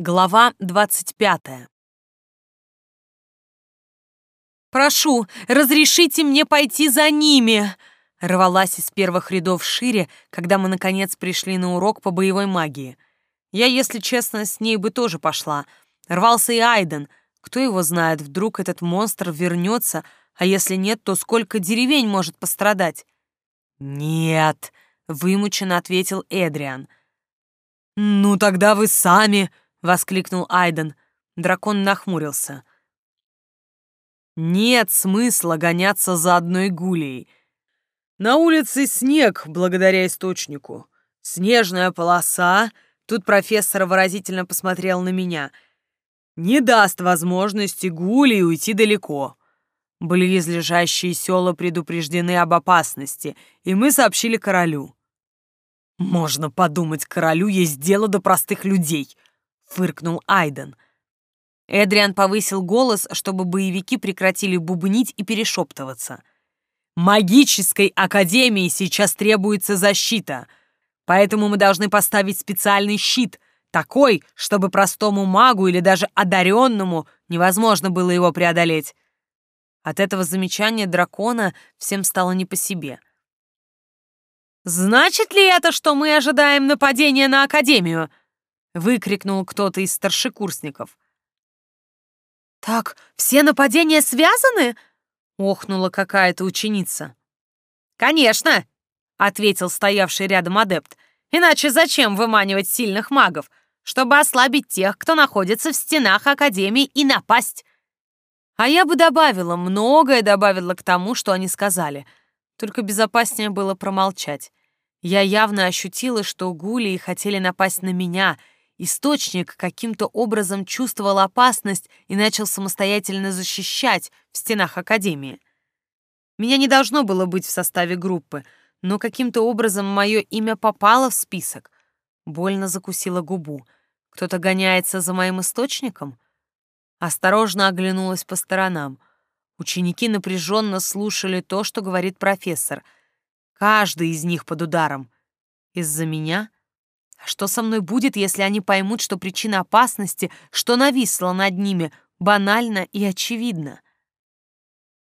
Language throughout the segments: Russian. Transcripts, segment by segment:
Глава двадцать пятая. «Прошу, разрешите мне пойти за ними!» Рвалась из первых рядов шире, когда мы, наконец, пришли на урок по боевой магии. Я, если честно, с ней бы тоже пошла. Рвался и Айден. Кто его знает, вдруг этот монстр вернется, а если нет, то сколько деревень может пострадать? «Нет», — вымученно ответил Эдриан. «Ну, тогда вы сами», — воскликнул Айден. Дракон нахмурился. Нет смысла гоняться за одной гулей. На улице снег, благодаря источнику. Снежная полоса, тут профессор выразительно посмотрел на меня, не даст возможности гулей уйти далеко. Близлежащие села предупреждены об опасности, и мы сообщили королю. «Можно подумать, королю есть дело до простых людей», — фыркнул Айден — Эдриан повысил голос, чтобы боевики прекратили бубнить и перешептываться. «Магической академии сейчас требуется защита, поэтому мы должны поставить специальный щит, такой, чтобы простому магу или даже одаренному невозможно было его преодолеть». От этого замечания дракона всем стало не по себе. «Значит ли это, что мы ожидаем нападения на Академию?» — выкрикнул кто-то из старшекурсников. «Так все нападения связаны?» — охнула какая-то ученица. «Конечно!» — ответил стоявший рядом адепт. «Иначе зачем выманивать сильных магов? Чтобы ослабить тех, кто находится в стенах Академии, и напасть!» А я бы добавила, многое добавила к тому, что они сказали. Только безопаснее было промолчать. Я явно ощутила, что гулии хотели напасть на меня — Источник каким-то образом чувствовал опасность и начал самостоятельно защищать в стенах Академии. Меня не должно было быть в составе группы, но каким-то образом мое имя попало в список. Больно закусила губу. Кто-то гоняется за моим источником? Осторожно оглянулась по сторонам. Ученики напряженно слушали то, что говорит профессор. Каждый из них под ударом. Из-за меня — что со мной будет, если они поймут, что причина опасности, что нависла над ними, банально и очевидна?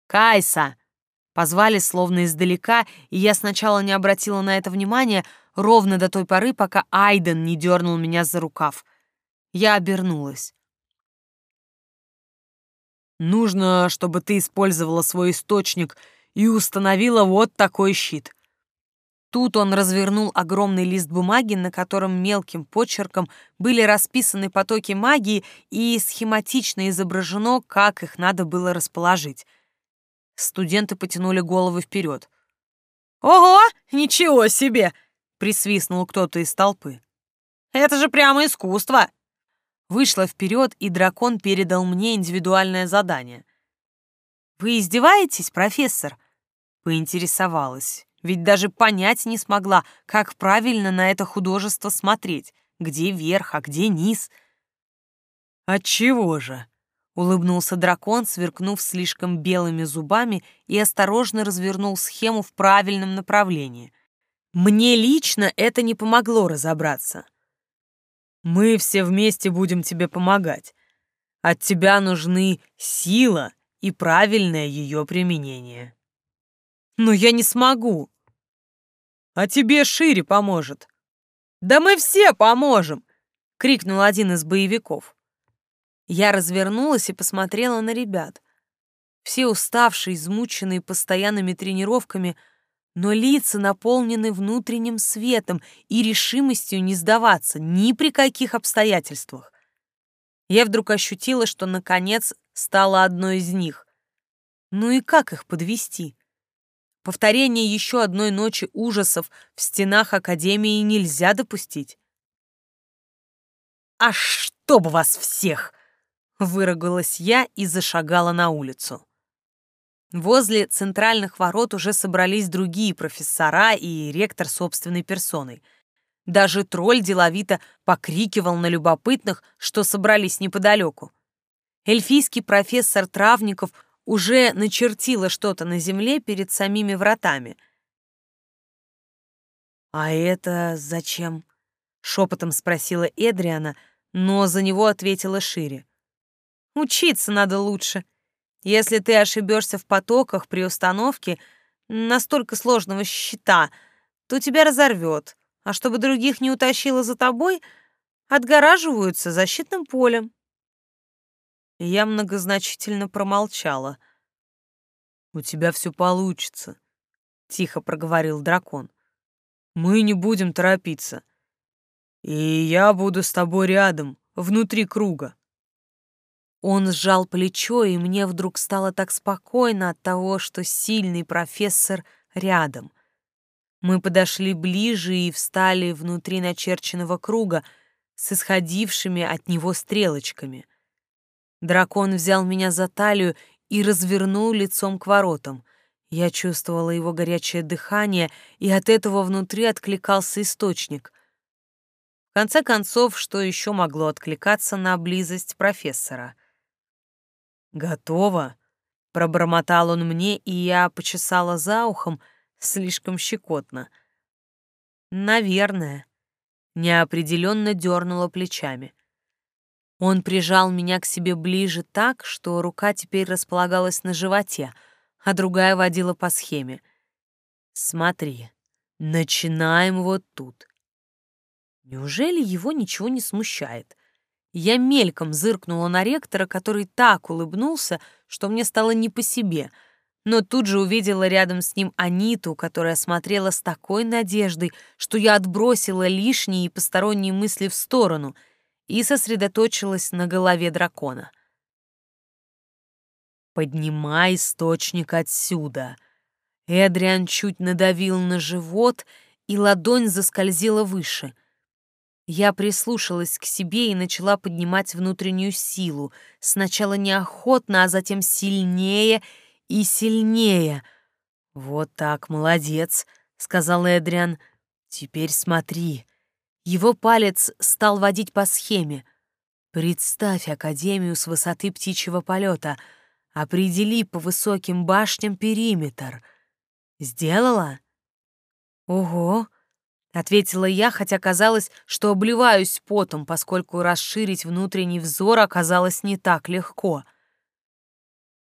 «Кайса!» Позвали словно издалека, и я сначала не обратила на это внимания ровно до той поры, пока Айден не дернул меня за рукав. Я обернулась. «Нужно, чтобы ты использовала свой источник и установила вот такой щит. Тут он развернул огромный лист бумаги, на котором мелким почерком были расписаны потоки магии и схематично изображено, как их надо было расположить. Студенты потянули головы вперед. «Ого, ничего себе!» — присвистнул кто-то из толпы. «Это же прямо искусство!» Вышла вперед, и дракон передал мне индивидуальное задание. «Вы издеваетесь, профессор?» — поинтересовалась ведь даже понять не смогла, как правильно на это художество смотреть, где верх, а где низ. «Отчего же?» — улыбнулся дракон, сверкнув слишком белыми зубами и осторожно развернул схему в правильном направлении. Мне лично это не помогло разобраться. «Мы все вместе будем тебе помогать. От тебя нужны сила и правильное ее применение». Но я не смогу. А тебе шире поможет. Да мы все поможем, крикнул один из боевиков. Я развернулась и посмотрела на ребят. Все уставшие, измученные постоянными тренировками, но лица наполнены внутренним светом и решимостью не сдаваться ни при каких обстоятельствах. Я вдруг ощутила, что наконец стала одной из них. Ну и как их подвести? Повторение еще одной ночи ужасов в стенах Академии нельзя допустить. «А чтоб вас всех!» — выругалась я и зашагала на улицу. Возле центральных ворот уже собрались другие профессора и ректор собственной персоной. Даже тролль деловито покрикивал на любопытных, что собрались неподалеку. Эльфийский профессор Травников — уже начертила что-то на земле перед самими вратами. «А это зачем?» — шепотом спросила Эдриана, но за него ответила шире. «Учиться надо лучше. Если ты ошибешься в потоках при установке настолько сложного щита, то тебя разорвет, а чтобы других не утащило за тобой, отгораживаются защитным полем». Я многозначительно промолчала. «У тебя все получится», — тихо проговорил дракон. «Мы не будем торопиться. И я буду с тобой рядом, внутри круга». Он сжал плечо, и мне вдруг стало так спокойно от того, что сильный профессор рядом. Мы подошли ближе и встали внутри начерченного круга с исходившими от него стрелочками. Дракон взял меня за талию и развернул лицом к воротам. Я чувствовала его горячее дыхание, и от этого внутри откликался источник. В конце концов, что еще могло откликаться на близость профессора? «Готово», — пробормотал он мне, и я почесала за ухом, слишком щекотно. «Наверное», — неопределенно дернула плечами. Он прижал меня к себе ближе так, что рука теперь располагалась на животе, а другая водила по схеме. «Смотри, начинаем вот тут». Неужели его ничего не смущает? Я мельком зыркнула на ректора, который так улыбнулся, что мне стало не по себе, но тут же увидела рядом с ним Аниту, которая смотрела с такой надеждой, что я отбросила лишние и посторонние мысли в сторону и сосредоточилась на голове дракона. «Поднимай источник отсюда!» Эдриан чуть надавил на живот, и ладонь заскользила выше — я прислушалась к себе и начала поднимать внутреннюю силу, сначала неохотно, а затем сильнее и сильнее. «Вот так, молодец», — сказал Эдриан. «Теперь смотри». Его палец стал водить по схеме. «Представь Академию с высоты птичьего полета. Определи по высоким башням периметр. Сделала?» «Ого!» — ответила я, хотя казалось, что обливаюсь потом, поскольку расширить внутренний взор оказалось не так легко.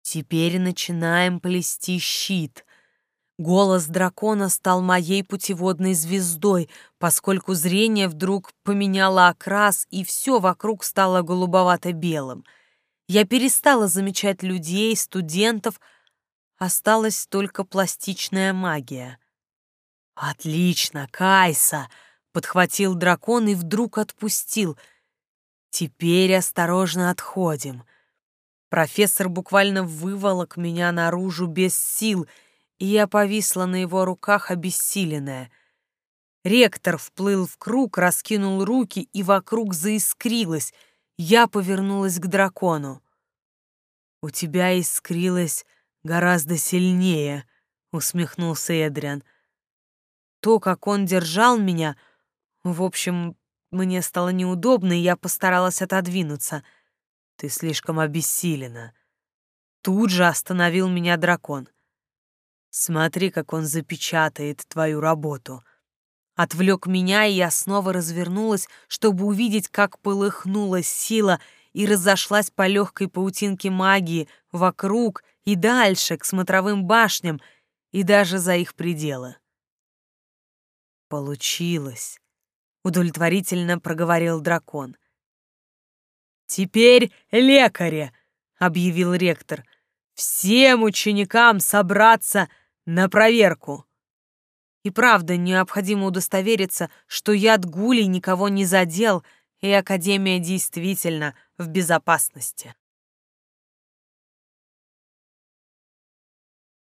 Теперь начинаем плести щит. Голос дракона стал моей путеводной звездой, поскольку зрение вдруг поменяло окрас, и все вокруг стало голубовато-белым. Я перестала замечать людей, студентов, осталась только пластичная магия — «Отлично, Кайса!» — подхватил дракон и вдруг отпустил. «Теперь осторожно отходим». Профессор буквально выволок меня наружу без сил, и я повисла на его руках обессиленная. Ректор вплыл в круг, раскинул руки, и вокруг заискрилось. Я повернулась к дракону. «У тебя искрилось гораздо сильнее», — усмехнулся Эдриан. То, как он держал меня... В общем, мне стало неудобно, и я постаралась отодвинуться. Ты слишком обессилена. Тут же остановил меня дракон. Смотри, как он запечатает твою работу. Отвлек меня, и я снова развернулась, чтобы увидеть, как полыхнула сила и разошлась по легкой паутинке магии вокруг и дальше, к смотровым башням, и даже за их пределы. «Получилось», — удовлетворительно проговорил дракон. «Теперь лекари», — объявил ректор, — «всем ученикам собраться на проверку». И правда, необходимо удостовериться, что яд гулей никого не задел, и Академия действительно в безопасности.